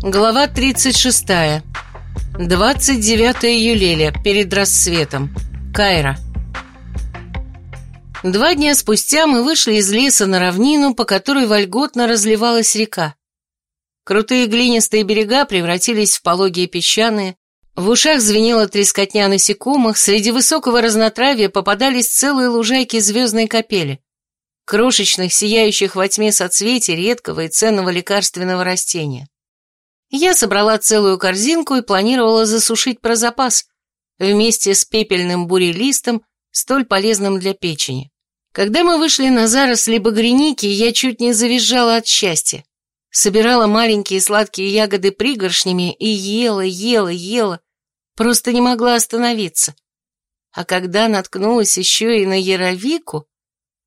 Глава 36. 29 июля, перед рассветом. Кайра. Два дня спустя мы вышли из леса на равнину, по которой вольготно разливалась река. Крутые глинистые берега превратились в пологие песчаные, в ушах звенела трескотня насекомых, среди высокого разнотравья попадались целые лужайки звездной капели, крошечных, сияющих во тьме соцветий редкого и ценного лекарственного растения. Я собрала целую корзинку и планировала засушить про запас, вместе с пепельным бурелистом, столь полезным для печени. Когда мы вышли на заросли багряники, я чуть не завизжала от счастья. Собирала маленькие сладкие ягоды пригоршнями и ела, ела, ела, просто не могла остановиться. А когда наткнулась еще и на яровику,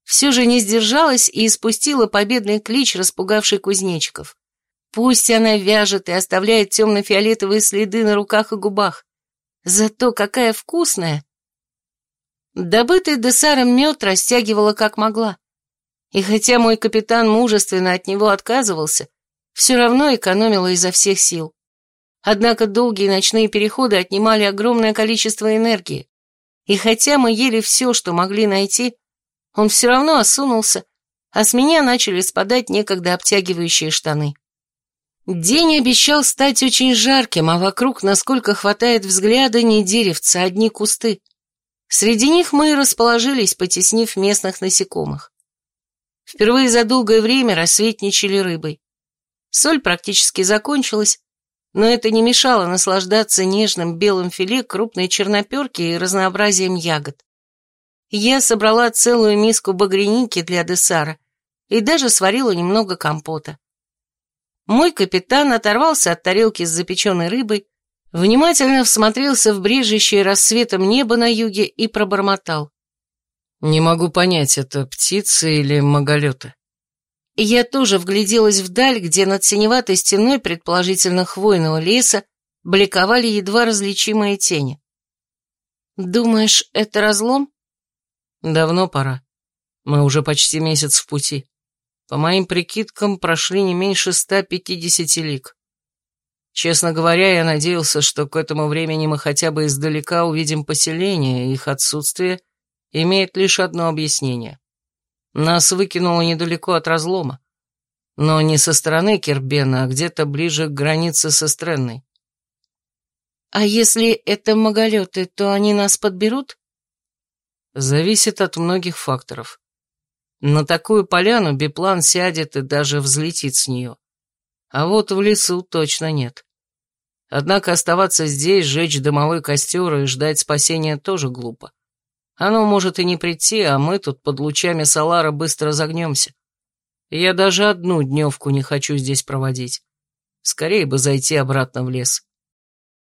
все же не сдержалась и испустила победный клич, распугавший кузнечиков. Пусть она вяжет и оставляет темно-фиолетовые следы на руках и губах. Зато какая вкусная! Добытый Десаром мед растягивала как могла. И хотя мой капитан мужественно от него отказывался, все равно экономила изо всех сил. Однако долгие ночные переходы отнимали огромное количество энергии. И хотя мы ели все, что могли найти, он все равно осунулся, а с меня начали спадать некогда обтягивающие штаны. День обещал стать очень жарким, а вокруг, насколько хватает взгляда, не деревца, одни кусты. Среди них мы и расположились, потеснив местных насекомых. Впервые за долгое время рассветничали рыбой. Соль практически закончилась, но это не мешало наслаждаться нежным белым филе крупной черноперки и разнообразием ягод. Я собрала целую миску багряники для десара и даже сварила немного компота. Мой капитан оторвался от тарелки с запеченной рыбой, внимательно всмотрелся в брежущее рассветом небо на юге и пробормотал. «Не могу понять, это птицы или маголеты?» Я тоже вгляделась вдаль, где над синеватой стеной, предположительно хвойного леса, бликовали едва различимые тени. «Думаешь, это разлом?» «Давно пора. Мы уже почти месяц в пути. По моим прикидкам, прошли не меньше 150 лиг. Честно говоря, я надеялся, что к этому времени мы хотя бы издалека увидим поселение, их отсутствие имеет лишь одно объяснение. Нас выкинуло недалеко от разлома, но не со стороны Кербена, а где-то ближе к границе со Стренной. А если это маголеты, то они нас подберут? Зависит от многих факторов. На такую поляну биплан сядет и даже взлетит с нее. А вот в лесу точно нет. Однако оставаться здесь, сжечь дымовой костер и ждать спасения тоже глупо. Оно может и не прийти, а мы тут под лучами Салара быстро загнемся. Я даже одну дневку не хочу здесь проводить. Скорее бы зайти обратно в лес.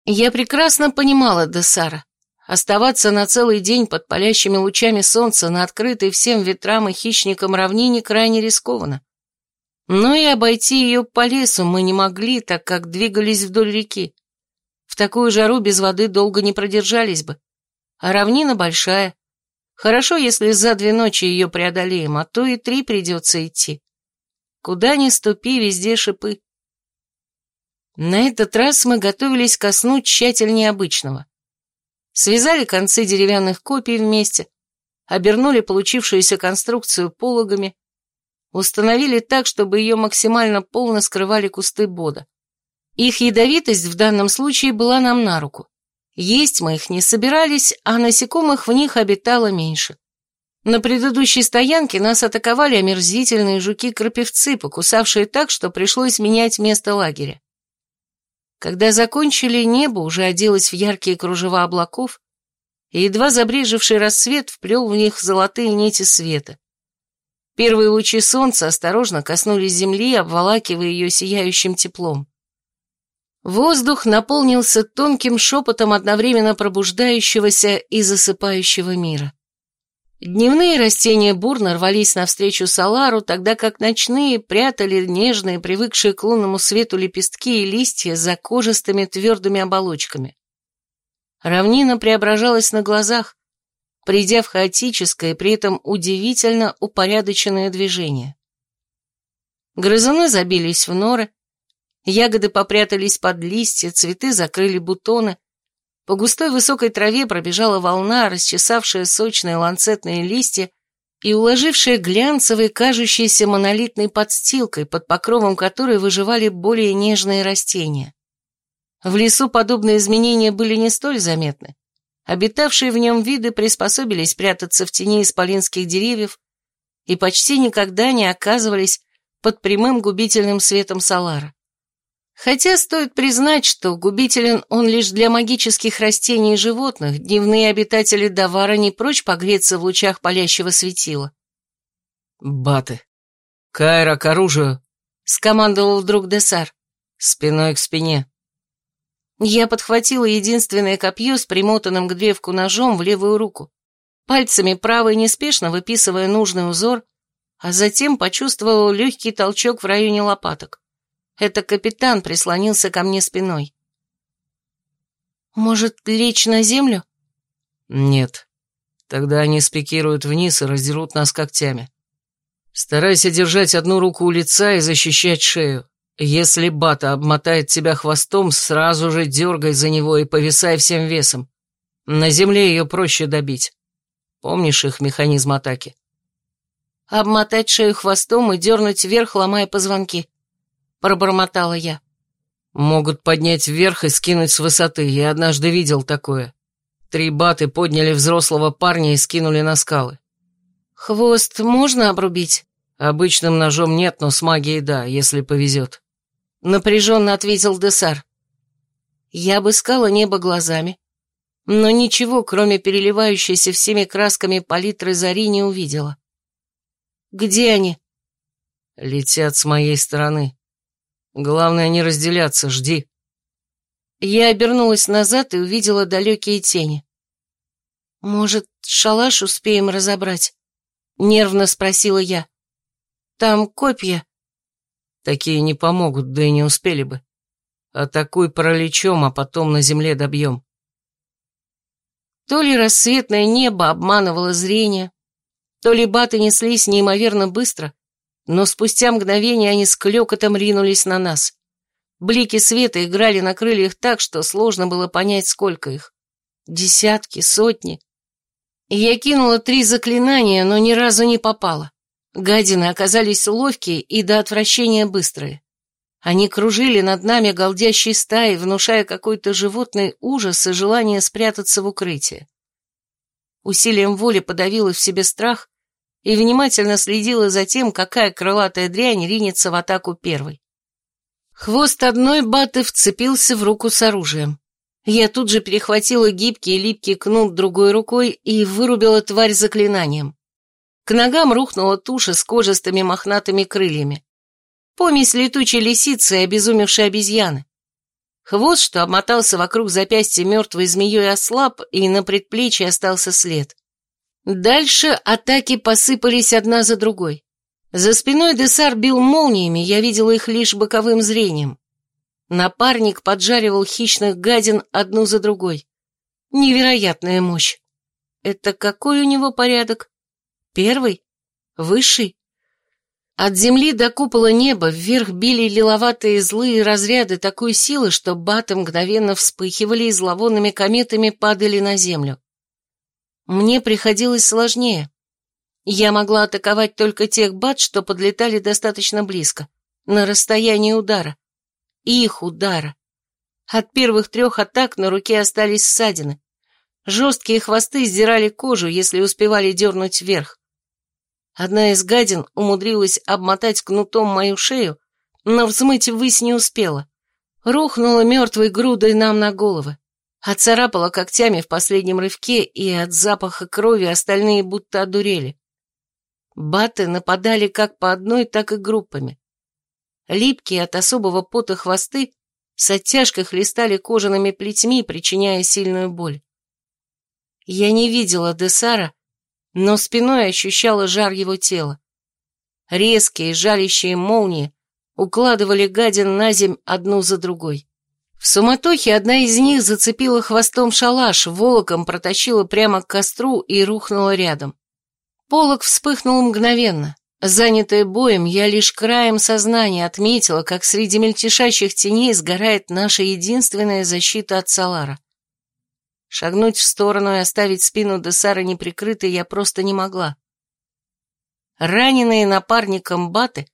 Я прекрасно понимала Десара. Оставаться на целый день под палящими лучами солнца на открытой всем ветрам и хищникам равнине крайне рискованно. Но и обойти ее по лесу мы не могли, так как двигались вдоль реки. В такую жару без воды долго не продержались бы. А равнина большая. Хорошо, если за две ночи ее преодолеем, а то и три придется идти. Куда ни ступи, везде шипы. На этот раз мы готовились ко сну тщательнее обычного связали концы деревянных копий вместе, обернули получившуюся конструкцию пологами, установили так, чтобы ее максимально полно скрывали кусты бода. Их ядовитость в данном случае была нам на руку. Есть мы их не собирались, а насекомых в них обитало меньше. На предыдущей стоянке нас атаковали омерзительные жуки-крапивцы, покусавшие так, что пришлось менять место лагеря. Когда закончили, небо уже оделось в яркие кружева облаков, и едва забрежевший рассвет вплел в них золотые нити света. Первые лучи солнца осторожно коснулись земли, обволакивая ее сияющим теплом. Воздух наполнился тонким шепотом одновременно пробуждающегося и засыпающего мира. Дневные растения бурно рвались навстречу Салару, тогда как ночные прятали нежные, привыкшие к лунному свету лепестки и листья за кожистыми твердыми оболочками. Равнина преображалась на глазах, придя в хаотическое при этом удивительно упорядоченное движение. Грызуны забились в норы, Ягоды попрятались под листья, цветы закрыли бутоны. По густой высокой траве пробежала волна, расчесавшая сочные ланцетные листья и уложившая глянцевой, кажущейся монолитной подстилкой, под покровом которой выживали более нежные растения. В лесу подобные изменения были не столь заметны. Обитавшие в нем виды приспособились прятаться в тени исполинских деревьев и почти никогда не оказывались под прямым губительным светом Салара. Хотя стоит признать, что губителен он лишь для магических растений и животных, дневные обитатели Давара не прочь погреться в лучах палящего светила. «Баты! Кайра, к оружию!» — скомандовал вдруг Десар. «Спиной к спине». Я подхватила единственное копье с примотанным к древку ножом в левую руку, пальцами правой неспешно выписывая нужный узор, а затем почувствовала легкий толчок в районе лопаток. Это капитан прислонился ко мне спиной. «Может, лечь на землю?» «Нет. Тогда они спикируют вниз и раздерут нас когтями. Старайся держать одну руку у лица и защищать шею. Если бата обмотает тебя хвостом, сразу же дергай за него и повисай всем весом. На земле ее проще добить. Помнишь их механизм атаки?» «Обмотать шею хвостом и дернуть вверх, ломая позвонки», — пробормотала я. «Могут поднять вверх и скинуть с высоты. Я однажды видел такое. Три баты подняли взрослого парня и скинули на скалы». «Хвост можно обрубить?» «Обычным ножом нет, но с магией да, если повезет». Напряженно ответил Десар. Я обыскала небо глазами, но ничего, кроме переливающейся всеми красками палитры зари, не увидела. «Где они?» «Летят с моей стороны», Главное не разделяться, жди. Я обернулась назад и увидела далекие тени. «Может, шалаш успеем разобрать?» — нервно спросила я. «Там копья». «Такие не помогут, да и не успели бы. Атакуй параличом, а потом на земле добьем». То ли рассветное небо обманывало зрение, то ли баты неслись неимоверно быстро, но спустя мгновение они с клёкотом ринулись на нас. Блики света играли на крыльях так, что сложно было понять, сколько их. Десятки, сотни. Я кинула три заклинания, но ни разу не попала. Гадины оказались ловкие и до отвращения быстрые. Они кружили над нами голдящей стаей, внушая какой-то животный ужас и желание спрятаться в укрытие. Усилием воли подавила в себе страх и внимательно следила за тем, какая крылатая дрянь ринется в атаку первой. Хвост одной баты вцепился в руку с оружием. Я тут же перехватила гибкий и липкий кнут другой рукой и вырубила тварь заклинанием. К ногам рухнула туша с кожистыми мохнатыми крыльями. Помесь летучей лисицы и обезумевшей обезьяны. Хвост, что обмотался вокруг запястья мертвой змеей, ослаб, и на предплечье остался след. Дальше атаки посыпались одна за другой. За спиной Десар бил молниями, я видела их лишь боковым зрением. Напарник поджаривал хищных гадин одну за другой. Невероятная мощь. Это какой у него порядок? Первый? Высший? От земли до купола неба вверх били лиловатые злые разряды такой силы, что баты мгновенно вспыхивали и зловонными кометами падали на землю. Мне приходилось сложнее. Я могла атаковать только тех бат, что подлетали достаточно близко, на расстоянии удара. Их удара. От первых трех атак на руке остались ссадины. Жесткие хвосты сдирали кожу, если успевали дернуть вверх. Одна из гадин умудрилась обмотать кнутом мою шею, но взмыть ввысь не успела. Рухнула мертвой грудой нам на головы. Отцарапала когтями в последнем рывке, и от запаха крови остальные будто одурели. Баты нападали как по одной, так и группами. Липкие от особого пота хвосты с оттяжкой хлестали кожаными плетьми, причиняя сильную боль. Я не видела Десара, но спиной ощущала жар его тела. Резкие, жалящие молнии укладывали гадин на земь одну за другой. В суматохе одна из них зацепила хвостом шалаш, волоком протащила прямо к костру и рухнула рядом. Полок вспыхнул мгновенно. Занятая боем, я лишь краем сознания отметила, как среди мельтешащих теней сгорает наша единственная защита от Салара. Шагнуть в сторону и оставить спину Десара неприкрытой я просто не могла. Раненые напарником баты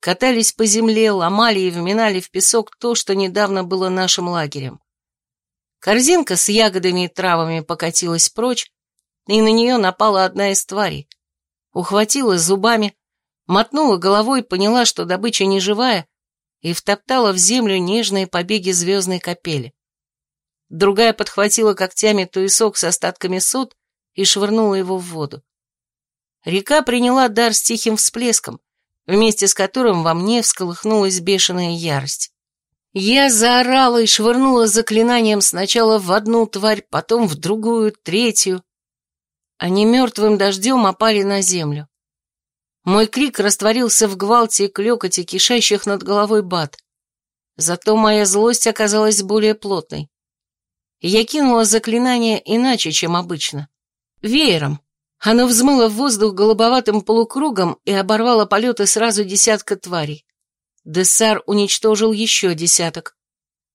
катались по земле, ломали и вминали в песок то, что недавно было нашим лагерем. Корзинка с ягодами и травами покатилась прочь, и на нее напала одна из тварей. Ухватила зубами, мотнула головой, поняла, что добыча не живая, и втоптала в землю нежные побеги звездной капели. Другая подхватила когтями туесок с остатками сот и швырнула его в воду. Река приняла дар с тихим всплеском, вместе с которым во мне всколыхнулась бешеная ярость. Я заорала и швырнула заклинанием сначала в одну тварь, потом в другую, третью. Они мертвым дождем опали на землю. Мой крик растворился в гвалте и клёкоте, кишащих над головой бат. Зато моя злость оказалась более плотной. Я кинула заклинание иначе, чем обычно. Веером. Оно взмыло в воздух голубоватым полукругом и оборвало полеты сразу десятка тварей. Дессар уничтожил еще десяток.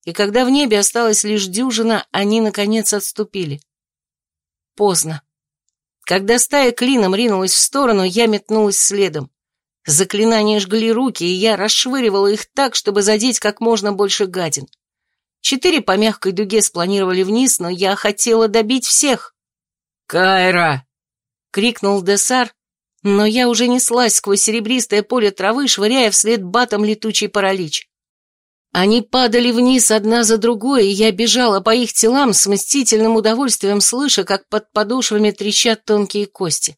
И когда в небе осталась лишь дюжина, они, наконец, отступили. Поздно. Когда стая клином ринулась в сторону, я метнулась следом. Заклинания жгли руки, и я расшвыривала их так, чтобы задеть как можно больше гадин. Четыре по мягкой дуге спланировали вниз, но я хотела добить всех. «Кайра!» — крикнул Десар, но я уже неслась сквозь серебристое поле травы, швыряя вслед батом летучий паралич. Они падали вниз одна за другой, и я бежала по их телам с мстительным удовольствием, слыша, как под подошвами трещат тонкие кости.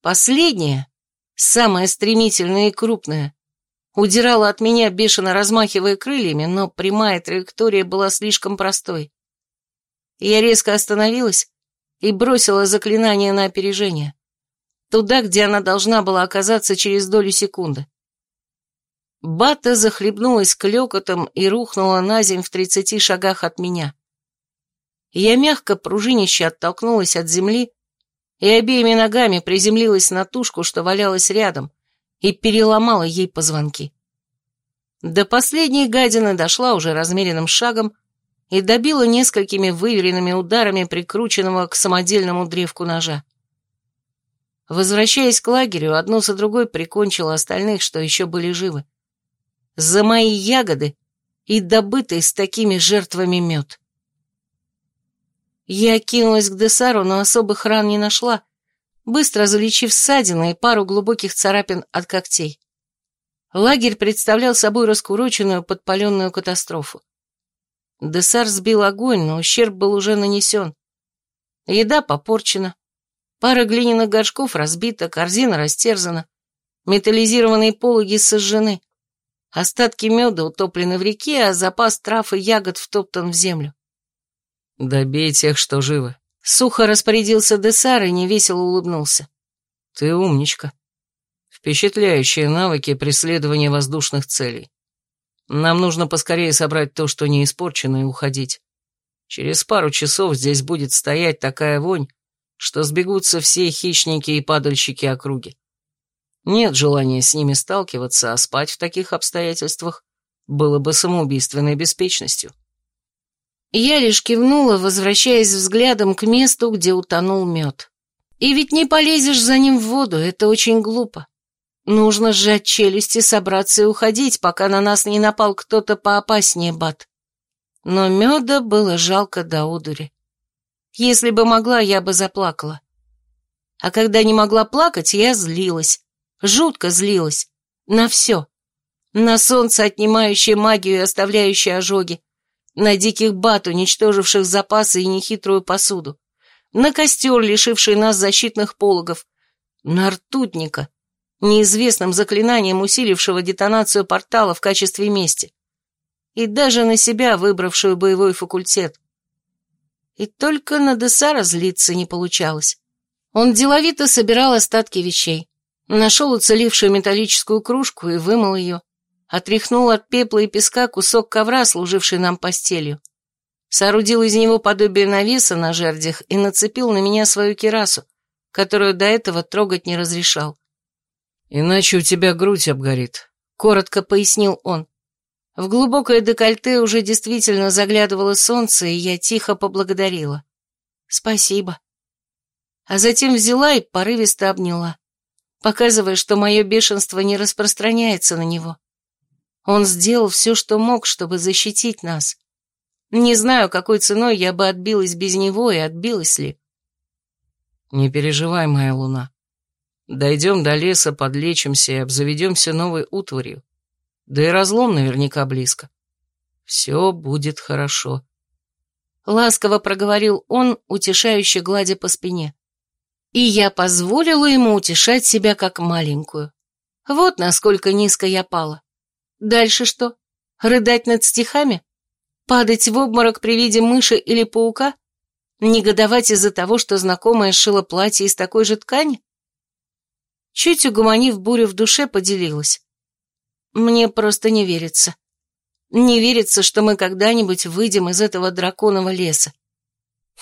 Последняя, самая стремительная и крупная, удирала от меня, бешено размахивая крыльями, но прямая траектория была слишком простой. Я резко остановилась и бросила заклинание на опережение. Туда, где она должна была оказаться через долю секунды. Бата захлебнулась клёкотом и рухнула на земь в тридцати шагах от меня. Я мягко пружинище оттолкнулась от земли и обеими ногами приземлилась на тушку, что валялась рядом, и переломала ей позвонки. До последней гадины дошла уже размеренным шагом и добила несколькими выверенными ударами прикрученного к самодельному древку ножа. Возвращаясь к лагерю, одну за другой прикончила остальных, что еще были живы. За мои ягоды и добытый с такими жертвами мед. Я кинулась к Десару, но особых ран не нашла, быстро залечив ссадины и пару глубоких царапин от когтей. Лагерь представлял собой раскуроченную подпаленную катастрофу. Десар сбил огонь, но ущерб был уже нанесен. Еда попорчена, Пара глиняных горшков разбита, корзина растерзана, металлизированные пологи сожжены. Остатки меда утоплены в реке, а запас трав и ягод втоптан в землю. «Добей тех, что живы», — сухо распорядился Десар и невесело улыбнулся. «Ты умничка. Впечатляющие навыки преследования воздушных целей. Нам нужно поскорее собрать то, что не испорчено, и уходить. Через пару часов здесь будет стоять такая вонь, что сбегутся все хищники и падальщики округи. Нет желания с ними сталкиваться, а спать в таких обстоятельствах было бы самоубийственной беспечностью. Я лишь кивнула, возвращаясь взглядом к месту, где утонул мед. И ведь не полезешь за ним в воду, это очень глупо. Нужно сжать челюсти, собраться и уходить, пока на нас не напал кто-то поопаснее, Бат. Но меда было жалко до удури. Если бы могла, я бы заплакала. А когда не могла плакать, я злилась. Жутко злилась. На все. На солнце, отнимающее магию и оставляющее ожоги. На диких бат, уничтоживших запасы и нехитрую посуду. На костер, лишивший нас защитных пологов. На ртутника, неизвестным заклинанием усилившего детонацию портала в качестве мести. И даже на себя, выбравшую боевой факультет. И только на Десара злиться не получалось. Он деловито собирал остатки вещей. Нашел уцелевшую металлическую кружку и вымыл ее. Отряхнул от пепла и песка кусок ковра, служивший нам постелью. Соорудил из него подобие навеса на жердях и нацепил на меня свою кирасу, которую до этого трогать не разрешал. Иначе у тебя грудь обгорит», — коротко пояснил он. В глубокое декольте уже действительно заглядывало солнце, и я тихо поблагодарила. «Спасибо». А затем взяла и порывисто обняла, показывая, что мое бешенство не распространяется на него. Он сделал все, что мог, чтобы защитить нас. Не знаю, какой ценой я бы отбилась без него и отбилась ли. Не переживай, моя луна. Дойдем до леса, подлечимся и обзаведемся новой утварью. Да и разлом наверняка близко. Все будет хорошо. Ласково проговорил он, утешающе гладя по спине. И я позволила ему утешать себя как маленькую. Вот насколько низко я пала. Дальше что? Рыдать над стихами? Падать в обморок при виде мыши или паука? Негодовать из-за того, что знакомая сшила платье из такой же ткани? Чуть угомонив бурю в душе, поделилась. Мне просто не верится. Не верится, что мы когда-нибудь выйдем из этого драконового леса.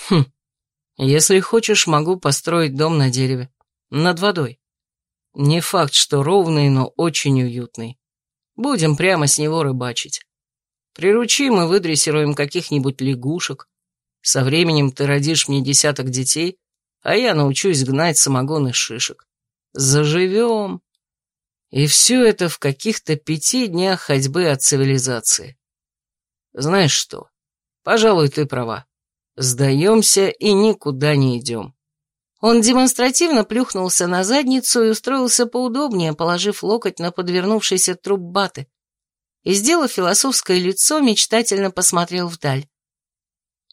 Хм, если хочешь, могу построить дом на дереве. Над водой. Не факт, что ровный, но очень уютный. Будем прямо с него рыбачить. Приручим и выдрессируем каких-нибудь лягушек. Со временем ты родишь мне десяток детей, а я научусь гнать самогон из шишек. Заживем. И все это в каких-то пяти днях ходьбы от цивилизации. Знаешь что, пожалуй, ты права. Сдаемся и никуда не идем. Он демонстративно плюхнулся на задницу и устроился поудобнее, положив локоть на подвернувшийся труп баты. И, сделав философское лицо, мечтательно посмотрел вдаль.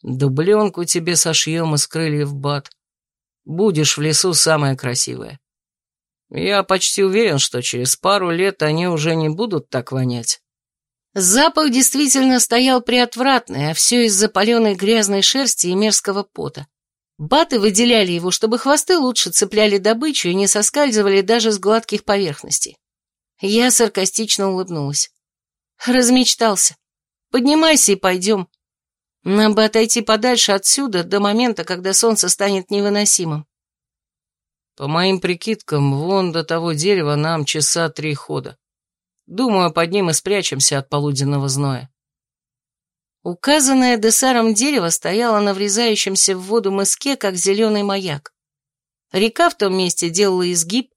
«Дубленку тебе сошьем из крыльев бат. Будешь в лесу самая красивая. Я почти уверен, что через пару лет они уже не будут так вонять». Запах действительно стоял приотвратный, а все из-за паленой грязной шерсти и мерзкого пота. Баты выделяли его, чтобы хвосты лучше цепляли добычу и не соскальзывали даже с гладких поверхностей. Я саркастично улыбнулась. Размечтался. Поднимайся и пойдем. Нам бы отойти подальше отсюда до момента, когда солнце станет невыносимым. По моим прикидкам, вон до того дерева нам часа три хода. Думаю, под ним и спрячемся от полуденного зноя. Указанное Десаром дерево стояло на врезающемся в воду мыске, как зеленый маяк. Река в том месте делала изгиб,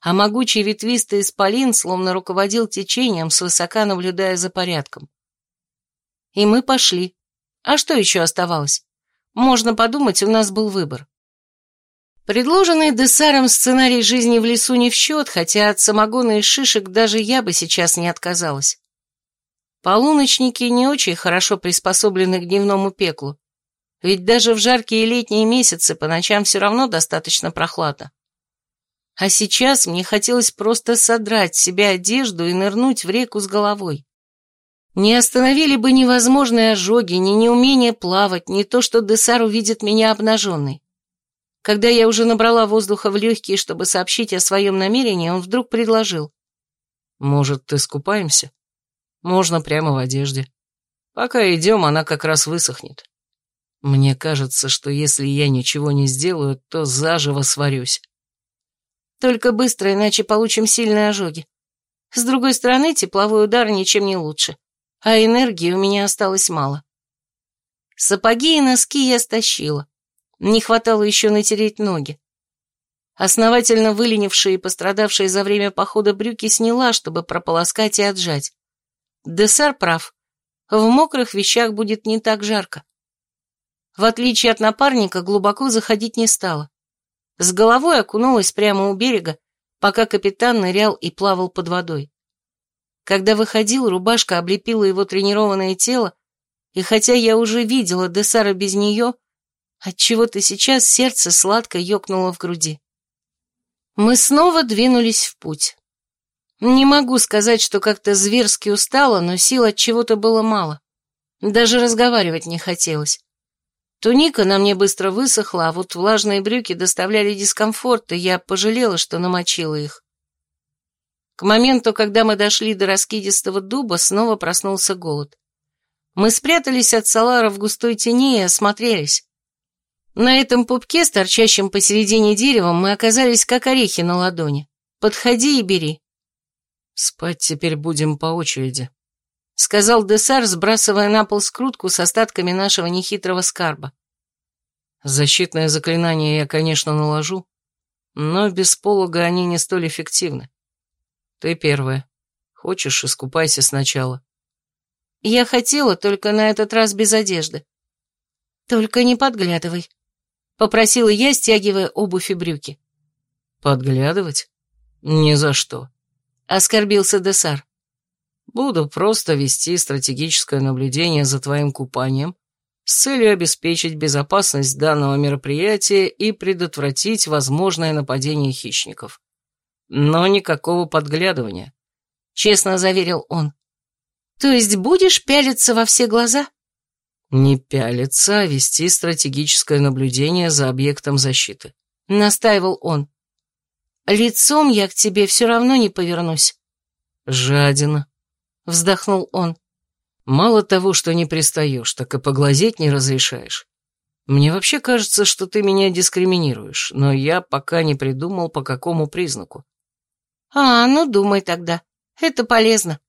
а могучий ветвистый исполин словно руководил течением, свысока наблюдая за порядком. И мы пошли. А что еще оставалось? Можно подумать, у нас был выбор. Предложенный Десаром сценарий жизни в лесу не в счет, хотя от самогона и шишек даже я бы сейчас не отказалась. Полуночники не очень хорошо приспособлены к дневному пеклу, ведь даже в жаркие летние месяцы по ночам все равно достаточно прохладно. А сейчас мне хотелось просто содрать с себя одежду и нырнуть в реку с головой. Не остановили бы невозможные ожоги, ни неумение плавать, ни то, что Десар увидит меня обнаженной. Когда я уже набрала воздуха в легкие, чтобы сообщить о своем намерении, он вдруг предложил. «Может, ты скупаемся?» Можно прямо в одежде. Пока идем, она как раз высохнет. Мне кажется, что если я ничего не сделаю, то заживо сварюсь. Только быстро, иначе получим сильные ожоги. С другой стороны, тепловой удар ничем не лучше, а энергии у меня осталось мало. Сапоги и носки я стащила. Не хватало еще натереть ноги. Основательно выленившие и пострадавшие за время похода брюки сняла, чтобы прополоскать и отжать. Десар прав. В мокрых вещах будет не так жарко. В отличие от напарника, глубоко заходить не стала. С головой окунулась прямо у берега, пока капитан нырял и плавал под водой. Когда выходил, рубашка облепила его тренированное тело, и хотя я уже видела Десара без нее, отчего-то сейчас сердце сладко ёкнуло в груди. Мы снова двинулись в путь. Не могу сказать, что как-то зверски устала, но сил от чего-то было мало. Даже разговаривать не хотелось. Туника на мне быстро высохла, а вот влажные брюки доставляли дискомфорт, и я пожалела, что намочила их. К моменту, когда мы дошли до раскидистого дуба, снова проснулся голод. Мы спрятались от Салара в густой тени и осмотрелись. На этом пупке, с торчащим посередине деревом, мы оказались как орехи на ладони. Подходи и бери. Спать теперь будем по очереди, сказал Десар, сбрасывая на пол скрутку с остатками нашего нехитрого скарба. Защитное заклинание я, конечно, наложу, но без полога они не столь эффективны. Ты первая. Хочешь, искупайся сначала. Я хотела, только на этот раз без одежды. Только не подглядывай, попросила я, стягивая обувь и брюки. Подглядывать? Ни за что. Оскорбился Десар. Буду просто вести стратегическое наблюдение за твоим купанием с целью обеспечить безопасность данного мероприятия и предотвратить возможное нападение хищников. Но никакого подглядывания. Честно заверил он. То есть будешь пялиться во все глаза? Не пялиться, а вести стратегическое наблюдение за объектом защиты. Настаивал он. Лицом я к тебе все равно не повернусь. Жадина. Вздохнул он. Мало того, что не пристаешь, так и поглазеть не разрешаешь. Мне вообще кажется, что ты меня дискриминируешь, но я пока не придумал, по какому признаку. А, ну думай тогда. Это полезно.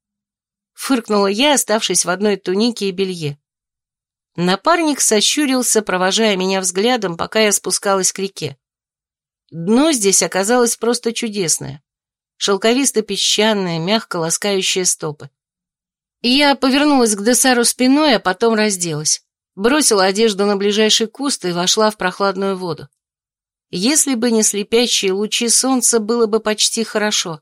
Фыркнула я, оставшись в одной тунике и белье. Напарник сощурился, провожая меня взглядом, пока я спускалась к реке. Дно здесь оказалось просто чудесное. Шелковисто-песчаное, мягко ласкающее стопы. Я повернулась к Десару спиной, а потом разделась. Бросила одежду на ближайший куст и вошла в прохладную воду. Если бы не слепящие лучи солнца, было бы почти хорошо.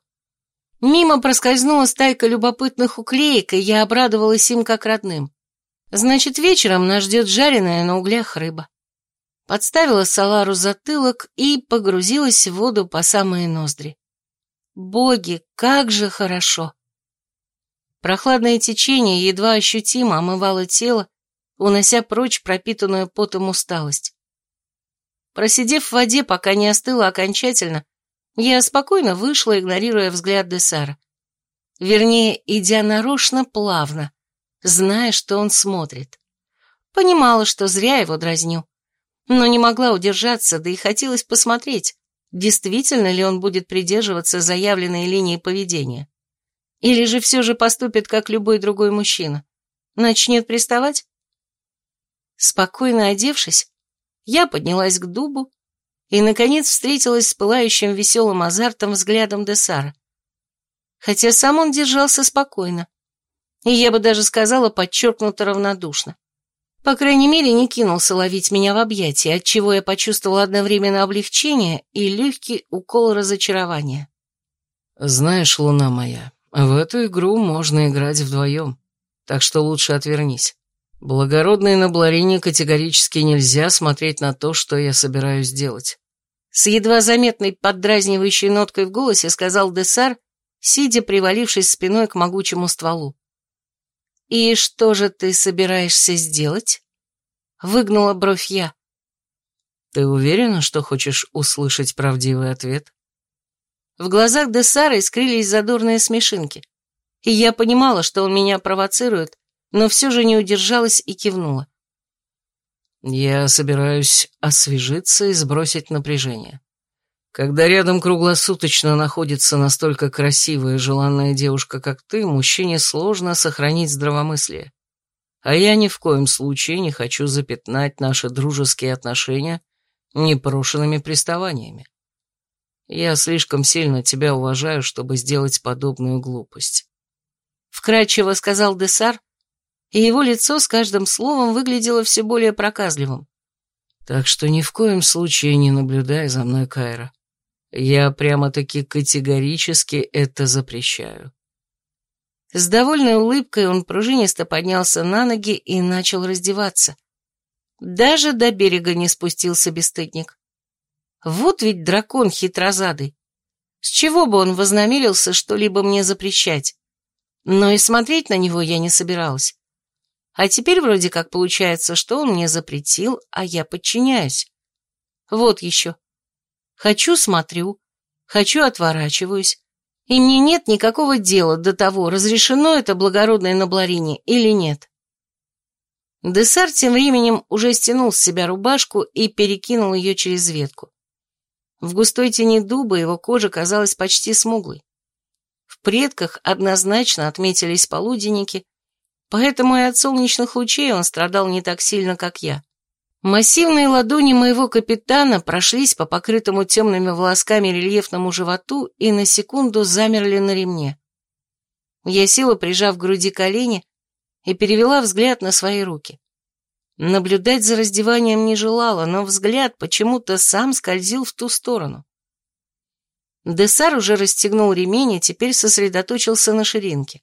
Мимо проскользнула стайка любопытных уклеек, и я обрадовалась им как родным. Значит, вечером нас ждет жареная на углях рыба. Подставила Салару затылок и погрузилась в воду по самые ноздри. Боги, как же хорошо! Прохладное течение едва ощутимо омывало тело, унося прочь пропитанную потом усталость. Просидев в воде, пока не остыла окончательно, я спокойно вышла, игнорируя взгляд Десара. Вернее, идя нарочно плавно, зная, что он смотрит. Понимала, что зря его дразню, но не могла удержаться, да и хотелось посмотреть, действительно ли он будет придерживаться заявленной линии поведения. Или же все же поступит, как любой другой мужчина? Начнет приставать? Спокойно одевшись, я поднялась к дубу и, наконец, встретилась с пылающим веселым азартом взглядом Десара. Хотя сам он держался спокойно, и я бы даже сказала подчеркнуто равнодушно. По крайней мере, не кинулся ловить меня в объятия, отчего я почувствовала одновременно облегчение и легкий укол разочарования. «Знаешь, луна моя, в эту игру можно играть вдвоем, так что лучше отвернись. Благородной на Бларине категорически нельзя смотреть на то, что я собираюсь делать. С едва заметной поддразнивающей ноткой в голосе сказал Десар, сидя привалившись спиной к могучему стволу. «И что же ты собираешься сделать?» Выгнула бровь я. «Ты уверена, что хочешь услышать правдивый ответ?» В глазах Десара искрились задорные смешинки, и я понимала, что он меня провоцирует, но все же не удержалась и кивнула. «Я собираюсь освежиться и сбросить напряжение. Когда рядом круглосуточно находится настолько красивая и желанная девушка, как ты, мужчине сложно сохранить здравомыслие. А я ни в коем случае не хочу запятнать наши дружеские отношения непрошенными приставаниями. Я слишком сильно тебя уважаю, чтобы сделать подобную глупость. Вкрадчиво сказал Десар, и его лицо с каждым словом выглядело все более проказливым. Так что ни в коем случае не наблюдай за мной, Кайра. Я прямо-таки категорически это запрещаю. С довольной улыбкой он пружинисто поднялся на ноги и начал раздеваться. Даже до берега не спустился бесстыдник. Вот ведь дракон хитрозадый. С чего бы он вознамерился что-либо мне запрещать? Но и смотреть на него я не собиралась. А теперь вроде как получается, что он мне запретил, а я подчиняюсь. Вот еще. Хочу — смотрю, хочу — отворачиваюсь. И мне нет никакого дела до того, разрешено это благородное на или нет. Десар тем временем уже стянул с себя рубашку и перекинул ее через ветку. В густой тени дуба его кожа казалась почти смуглой. В предках однозначно отметились полуденники, поэтому и от солнечных лучей он страдал не так сильно, как я. Массивные ладони моего капитана прошлись по покрытому темными волосками рельефному животу и на секунду замерли на ремне. Я села, прижав к груди колени, и перевела взгляд на свои руки. Наблюдать за раздеванием не желала, но взгляд почему-то сам скользил в ту сторону. Десар уже расстегнул ремень и теперь сосредоточился на ширинке.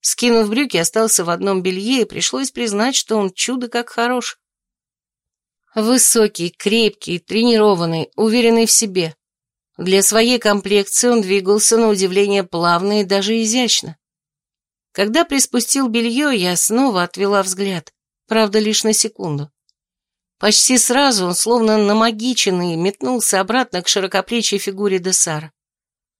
Скинув брюки, остался в одном белье, и пришлось признать, что он чудо как хорош. Высокий, крепкий, тренированный, уверенный в себе. Для своей комплекции он двигался на удивление плавно и даже изящно. Когда приспустил белье, я снова отвела взгляд, правда, лишь на секунду. Почти сразу он, словно намагиченный, метнулся обратно к широкоплечьей фигуре Десара.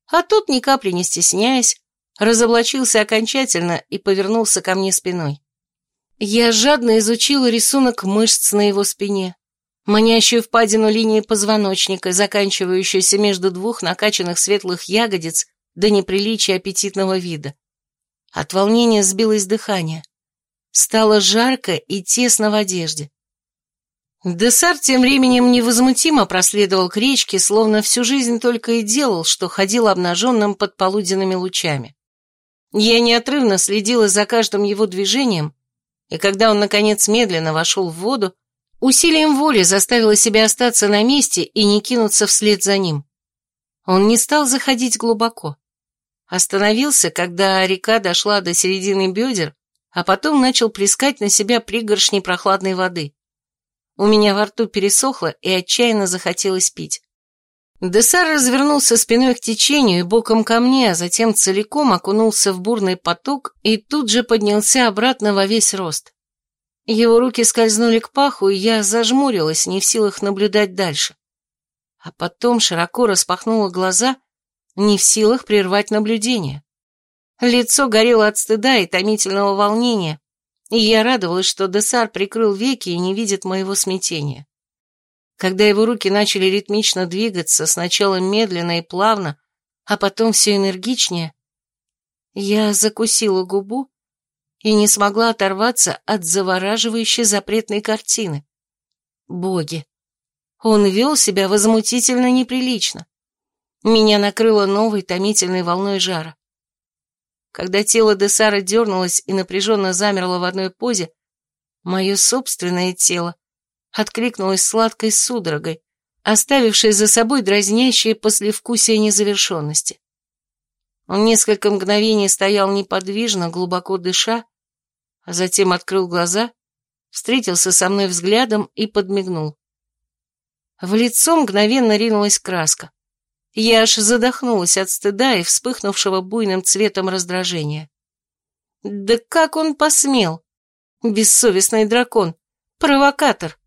А тот, ни капли не стесняясь, разоблачился окончательно и повернулся ко мне спиной. Я жадно изучила рисунок мышц на его спине, манящую впадину линии позвоночника, заканчивающуюся между двух накачанных светлых ягодиц до неприличия аппетитного вида. От волнения сбилось дыхание. Стало жарко и тесно в одежде. Десар тем временем невозмутимо проследовал к речке, словно всю жизнь только и делал, что ходил обнаженным под полуденными лучами. Я неотрывно следила за каждым его движением, и когда он, наконец, медленно вошел в воду, усилием воли заставила себя остаться на месте и не кинуться вслед за ним. Он не стал заходить глубоко. Остановился, когда река дошла до середины бедер, а потом начал плескать на себя пригоршни прохладной воды. У меня во рту пересохло и отчаянно захотелось пить. Десар развернулся спиной к течению и боком ко мне, а затем целиком окунулся в бурный поток и тут же поднялся обратно во весь рост. Его руки скользнули к паху, и я зажмурилась, не в силах наблюдать дальше. А потом широко распахнула глаза, не в силах прервать наблюдение. Лицо горело от стыда и томительного волнения, и я радовалась, что Десар прикрыл веки и не видит моего смятения. Когда его руки начали ритмично двигаться, сначала медленно и плавно, а потом все энергичнее, я закусила губу и не смогла оторваться от завораживающей запретной картины. Боги! Он вел себя возмутительно неприлично. Меня накрыло новой томительной волной жара. Когда тело Десара дернулось и напряженно замерло в одной позе, мое собственное тело откликнулось сладкой судорогой, оставившей за собой дразнящее послевкусие незавершенности. Он несколько мгновений стоял неподвижно, глубоко дыша, затем открыл глаза, встретился со мной взглядом и подмигнул. В лицо мгновенно ринулась краска. Я аж задохнулась от стыда и вспыхнувшего буйным цветом раздражения. Да как он посмел? Бессовестный дракон, провокатор.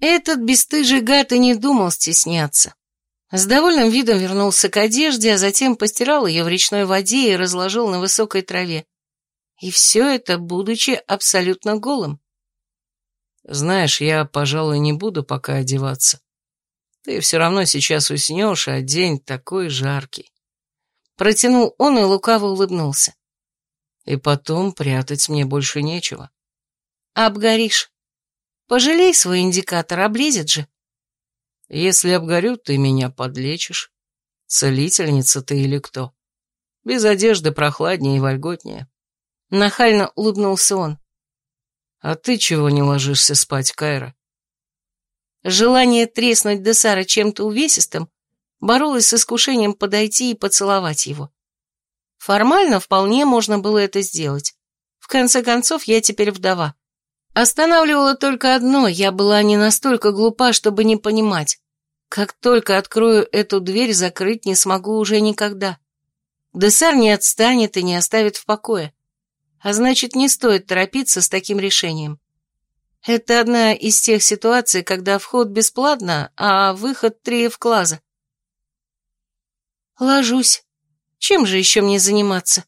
Этот бесстыжий гад и не думал стесняться. С довольным видом вернулся к одежде, а затем постирал ее в речной воде и разложил на высокой траве. И все это, будучи абсолютно голым. «Знаешь, я, пожалуй, не буду пока одеваться. Ты все равно сейчас уснешь, а день такой жаркий». Протянул он и лукаво улыбнулся. «И потом прятать мне больше нечего». «Обгоришь. Пожалей свой индикатор, облезет же. Если обгорю, ты меня подлечишь. Целительница ты или кто? Без одежды прохладнее и вольготнее. Нахально улыбнулся он. А ты чего не ложишься спать, Кайра? Желание треснуть Десара чем-то увесистым боролось с искушением подойти и поцеловать его. Формально вполне можно было это сделать. В конце концов, я теперь вдова. Останавливало только одно, я была не настолько глупа, чтобы не понимать. Как только открою эту дверь, закрыть не смогу уже никогда. Десар не отстанет и не оставит в покое. А значит, не стоит торопиться с таким решением. Это одна из тех ситуаций, когда вход бесплатно, а выход три в клаза. Ложусь. Чем же еще мне заниматься?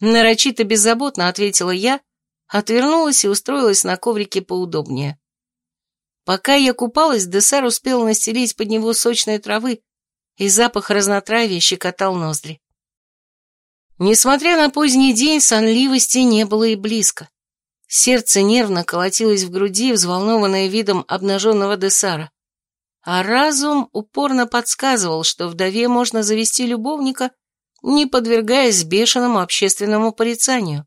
Нарочито беззаботно ответила я, отвернулась и устроилась на коврике поудобнее. Пока я купалась, Десар успел настелить под него сочной травы, и запах разнотравья щекотал ноздри. Несмотря на поздний день, сонливости не было и близко. Сердце нервно колотилось в груди, взволнованное видом обнаженного Десара. А разум упорно подсказывал, что вдове можно завести любовника, не подвергаясь бешеному общественному порицанию.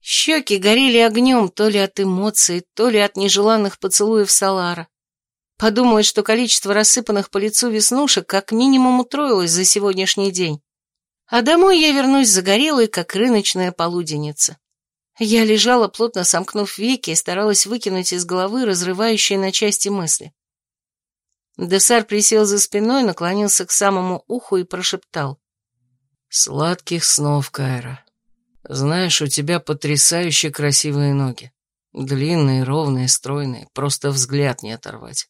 Щеки горели огнем то ли от эмоций, то ли от нежеланных поцелуев Салара. Подумалось, что количество рассыпанных по лицу веснушек как минимум утроилось за сегодняшний день. А домой я вернусь загорелой, как рыночная полуденница. Я лежала, плотно сомкнув веки, и старалась выкинуть из головы разрывающие на части мысли. Десар присел за спиной, наклонился к самому уху и прошептал. «Сладких снов, Кайра. Знаешь, у тебя потрясающе красивые ноги. Длинные, ровные, стройные, просто взгляд не оторвать.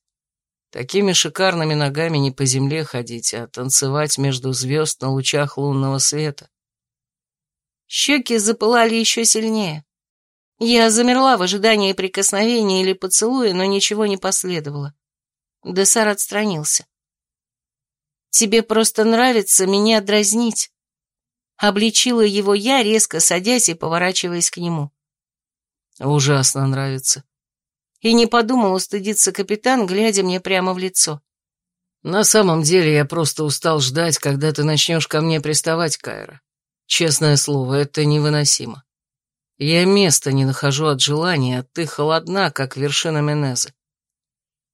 Такими шикарными ногами не по земле ходить, а танцевать между звезд на лучах лунного света. Щеки запылали еще сильнее. Я замерла в ожидании прикосновения или поцелуя, но ничего не последовало. Десар отстранился. «Тебе просто нравится меня дразнить», — обличила его я, резко садясь и поворачиваясь к нему. «Ужасно нравится», и не подумал устыдиться капитан, глядя мне прямо в лицо. «На самом деле я просто устал ждать, когда ты начнешь ко мне приставать, Кайра. Честное слово, это невыносимо. Я места не нахожу от желания, а ты холодна, как вершина Менезы».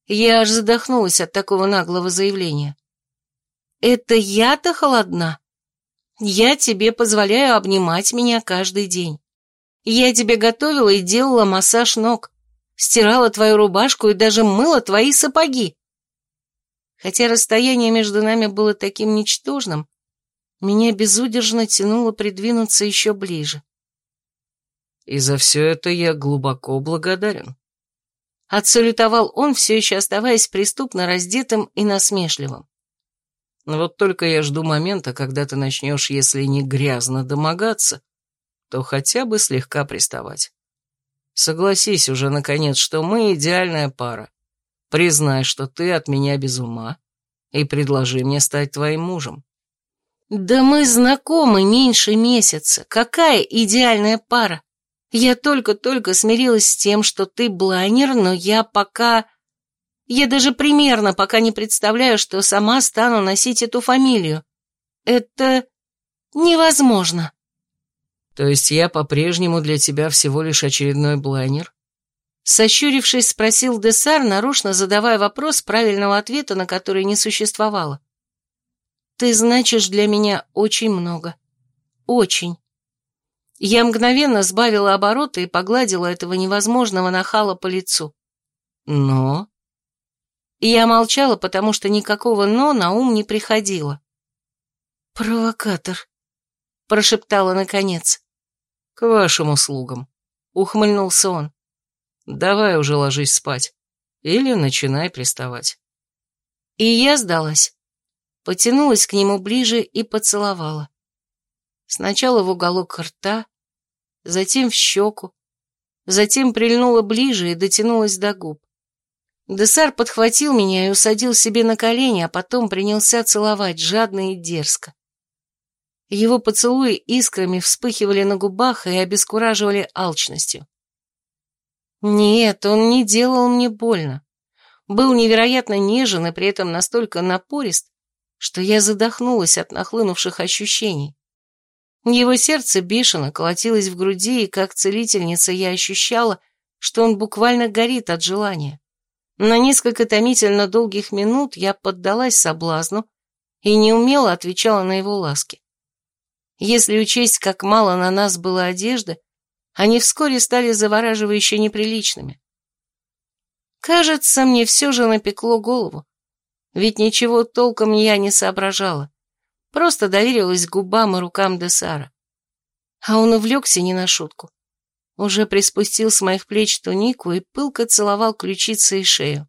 Я аж задохнулась от такого наглого заявления. «Это я-то холодна? Я тебе позволяю обнимать меня каждый день. Я тебе готовила и делала массаж ног стирала твою рубашку и даже мыла твои сапоги. Хотя расстояние между нами было таким ничтожным, меня безудержно тянуло придвинуться еще ближе. И за все это я глубоко благодарен. Отсалютовал он, все еще оставаясь преступно раздетым и насмешливым. Вот только я жду момента, когда ты начнешь, если не грязно домогаться, то хотя бы слегка приставать. Согласись уже, наконец, что мы идеальная пара. Признай, что ты от меня без ума, и предложи мне стать твоим мужем. Да мы знакомы меньше месяца. Какая идеальная пара? Я только-только смирилась с тем, что ты блайнер, но я пока... Я даже примерно пока не представляю, что сама стану носить эту фамилию. Это невозможно. То есть я по-прежнему для тебя всего лишь очередной блайнер? Сощурившись, спросил Десар, нарочно задавая вопрос, правильного ответа на который не существовало. Ты значишь для меня очень много. Очень. Я мгновенно сбавила обороты и погладила этого невозможного нахала по лицу. Но... Я молчала, потому что никакого «но» на ум не приходило. «Провокатор», — прошептала наконец. «К вашим услугам», — ухмыльнулся он. «Давай уже ложись спать. Или начинай приставать». И я сдалась. Потянулась к нему ближе и поцеловала. Сначала в уголок рта, затем в щеку, затем прильнула ближе и дотянулась до губ. Десар подхватил меня и усадил себе на колени, а потом принялся целовать жадно и дерзко. Его поцелуи искрами вспыхивали на губах и обескураживали алчностью. Нет, он не делал мне больно. Был невероятно нежен и при этом настолько напорист, что я задохнулась от нахлынувших ощущений. Его сердце бешено колотилось в груди, и как целительница я ощущала, что он буквально горит от желания. На несколько томительно долгих минут я поддалась соблазну и неумело отвечала на его ласки. Если учесть, как мало на нас было одежды, они вскоре стали завораживающе неприличными. Кажется, мне все же напекло голову, ведь ничего толком я не соображала, просто доверилась губам и рукам Десара. А он увлекся не на шутку. Уже приспустил с моих плеч тунику и пылко целовал ключицы и шею.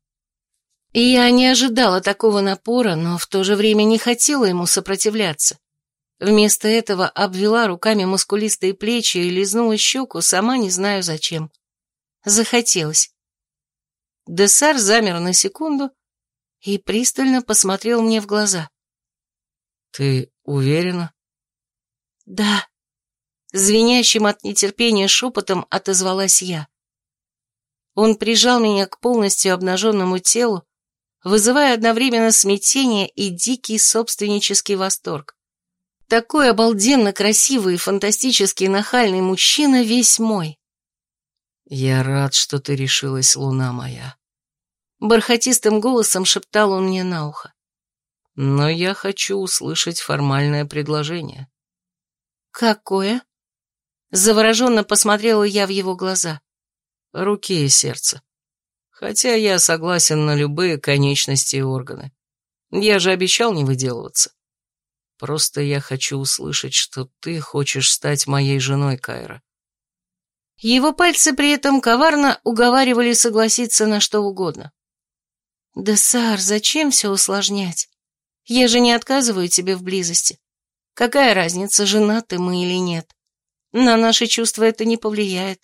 И я не ожидала такого напора, но в то же время не хотела ему сопротивляться. Вместо этого обвела руками мускулистые плечи и лизнула щеку, сама не знаю зачем. Захотелось. Десар замер на секунду и пристально посмотрел мне в глаза. «Ты уверена?» «Да», — звенящим от нетерпения шепотом отозвалась я. Он прижал меня к полностью обнаженному телу, вызывая одновременно смятение и дикий собственнический восторг. Такой обалденно красивый и фантастически нахальный мужчина весь мой. «Я рад, что ты решилась, луна моя», — бархатистым голосом шептал он мне на ухо. «Но я хочу услышать формальное предложение». «Какое?» Завороженно посмотрела я в его глаза руки и сердца. Хотя я согласен на любые конечности и органы. Я же обещал не выделываться. Просто я хочу услышать, что ты хочешь стать моей женой, Кайра. Его пальцы при этом коварно уговаривали согласиться на что угодно. «Да, Сар, зачем все усложнять? Я же не отказываю тебе в близости. Какая разница, женаты мы или нет? На наши чувства это не повлияет.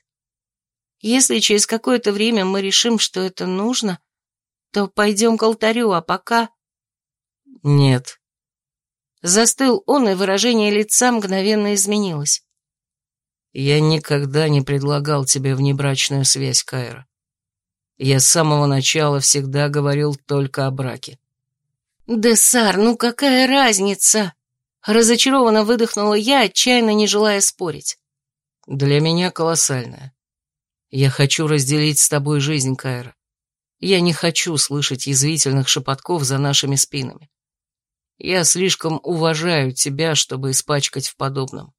Если через какое-то время мы решим, что это нужно, то пойдем к алтарю, а пока...» «Нет». Застыл он, и выражение лица мгновенно изменилось. «Я никогда не предлагал тебе внебрачную связь, Кайра. Я с самого начала всегда говорил только о браке». «Десар, ну какая разница?» Разочарованно выдохнула я, отчаянно не желая спорить. «Для меня колоссальная. Я хочу разделить с тобой жизнь, Кайра. Я не хочу слышать язвительных шепотков за нашими спинами. Я слишком уважаю тебя, чтобы испачкать в подобном.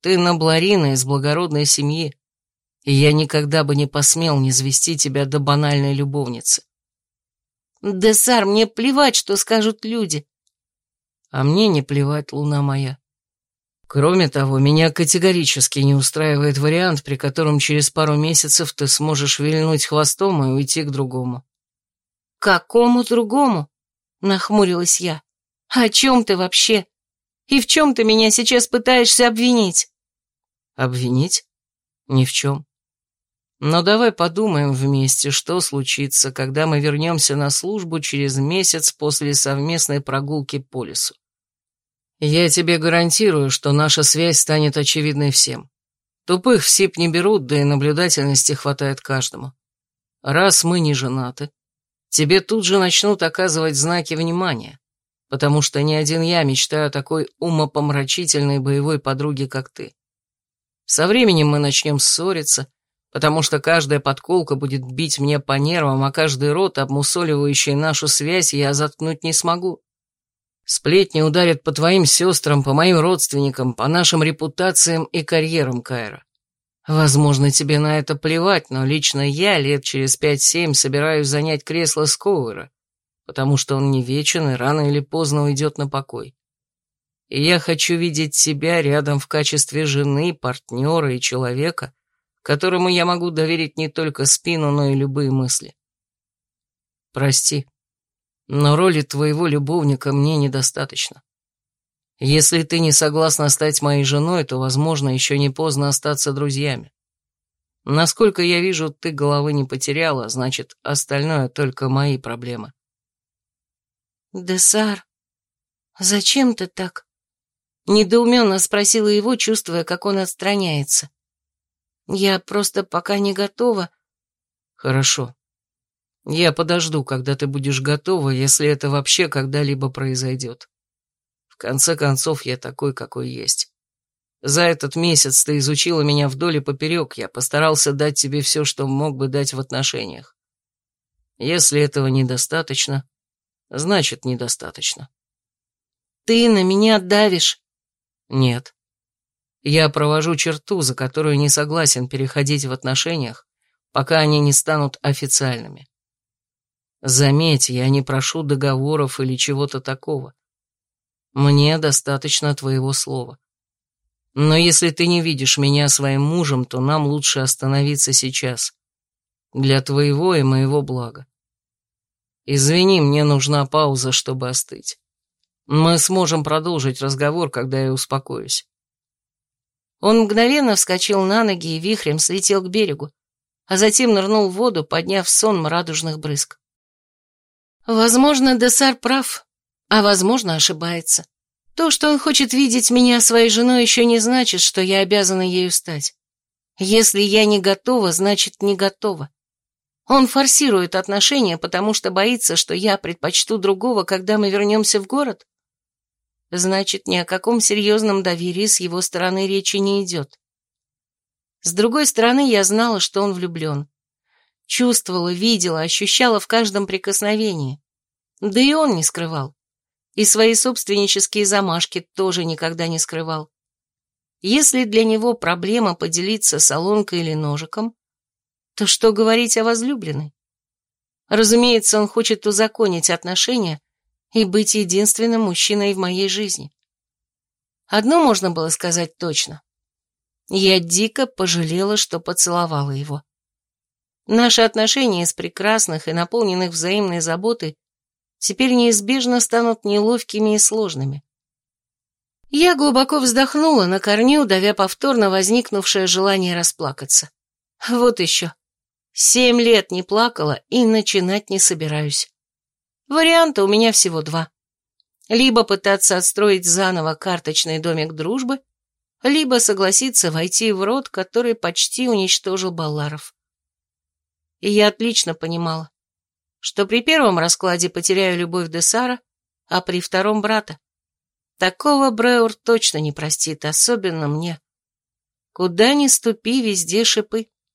Ты набларина из благородной семьи, и я никогда бы не посмел не звести тебя до банальной любовницы. Десар, мне плевать, что скажут люди. А мне не плевать, луна моя. Кроме того, меня категорически не устраивает вариант, при котором через пару месяцев ты сможешь вильнуть хвостом и уйти к другому. «Какому другому?» — нахмурилась я. «О чем ты вообще? И в чем ты меня сейчас пытаешься обвинить?» «Обвинить? Ни в чем. Но давай подумаем вместе, что случится, когда мы вернемся на службу через месяц после совместной прогулки по лесу. Я тебе гарантирую, что наша связь станет очевидной всем. Тупых в СИП не берут, да и наблюдательности хватает каждому. Раз мы не женаты, тебе тут же начнут оказывать знаки внимания, потому что не один я мечтаю о такой умопомрачительной боевой подруге, как ты. Со временем мы начнем ссориться, потому что каждая подколка будет бить мне по нервам, а каждый рот, обмусоливающий нашу связь, я заткнуть не смогу. Сплетни ударят по твоим сестрам, по моим родственникам, по нашим репутациям и карьерам, Кайра. Возможно, тебе на это плевать, но лично я лет через пять-семь собираюсь занять кресло Скоуэра, потому что он не вечен и рано или поздно уйдет на покой. И я хочу видеть тебя рядом в качестве жены, партнера и человека, которому я могу доверить не только спину, но и любые мысли. Прости, но роли твоего любовника мне недостаточно. Если ты не согласна стать моей женой, то, возможно, еще не поздно остаться друзьями. Насколько я вижу, ты головы не потеряла, значит, остальное только мои проблемы. Десар, зачем ты так? Недоуменно спросила его, чувствуя, как он отстраняется. Я просто пока не готова. Хорошо. Я подожду, когда ты будешь готова, если это вообще когда-либо произойдет. В конце концов, я такой, какой есть. За этот месяц ты изучила меня вдоль и поперек, я постарался дать тебе все, что мог бы дать в отношениях. Если этого недостаточно, значит недостаточно. Ты на меня давишь? Нет. Я провожу черту, за которую не согласен переходить в отношениях, пока они не станут официальными. Заметь, я не прошу договоров или чего-то такого. Мне достаточно твоего слова. Но если ты не видишь меня своим мужем, то нам лучше остановиться сейчас. Для твоего и моего блага. Извини, мне нужна пауза, чтобы остыть. Мы сможем продолжить разговор, когда я успокоюсь. Он мгновенно вскочил на ноги и вихрем слетел к берегу, а затем нырнул в воду, подняв сон радужных брызг. Возможно, Десар прав, а возможно, ошибается. То, что он хочет видеть меня своей женой, еще не значит, что я обязана ею стать. Если я не готова, значит, не готова. Он форсирует отношения, потому что боится, что я предпочту другого, когда мы вернемся в город? Значит, ни о каком серьезном доверии с его стороны речи не идет. С другой стороны, я знала, что он влюблен. Чувствовала, видела, ощущала в каждом прикосновении. Да и он не скрывал. И свои собственнические замашки тоже никогда не скрывал. Если для него проблема поделиться солонкой или ножиком, то что говорить о возлюбленной? Разумеется, он хочет узаконить отношения и быть единственным мужчиной в моей жизни. Одно можно было сказать точно. Я дико пожалела, что поцеловала его. Наши отношения из прекрасных и наполненных взаимной заботой теперь неизбежно станут неловкими и сложными. Я глубоко вздохнула на корню, давя повторно возникнувшее желание расплакаться. Вот еще. Семь лет не плакала и начинать не собираюсь. Варианта у меня всего два. Либо пытаться отстроить заново карточный домик дружбы, либо согласиться войти в род, который почти уничтожил Балларов. И я отлично понимала, что при первом раскладе потеряю любовь Десара, а при втором брата. Такого Бреур точно не простит, особенно мне. Куда ни ступи, везде шипы.